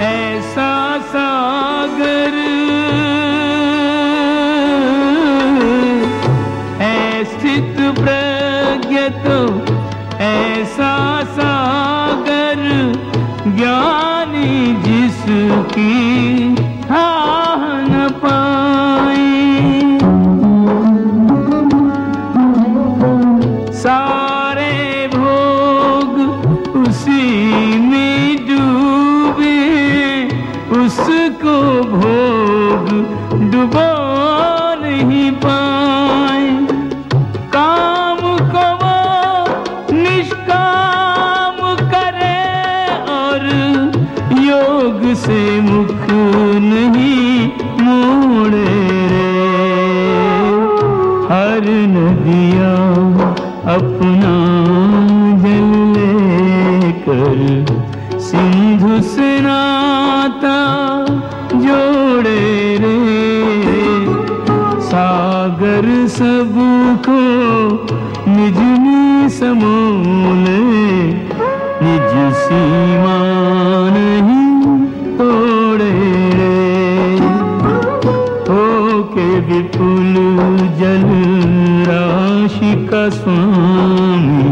ऐसा सागर। ऐस्थित प्रज्ञ तो ऐसा सागर, ज्ञानी जिसकी हाँ न पाई। सारे भोग उसी उसको भोग डुबो नहीं पाए। काम को वो निष्काम करे और योग से मुख नहीं मोड़े रे। हर नदिया अपना सागर सबको निज में समोले, निज सीमा नहीं तोड़े होके विपुल जल राशि का स्वामी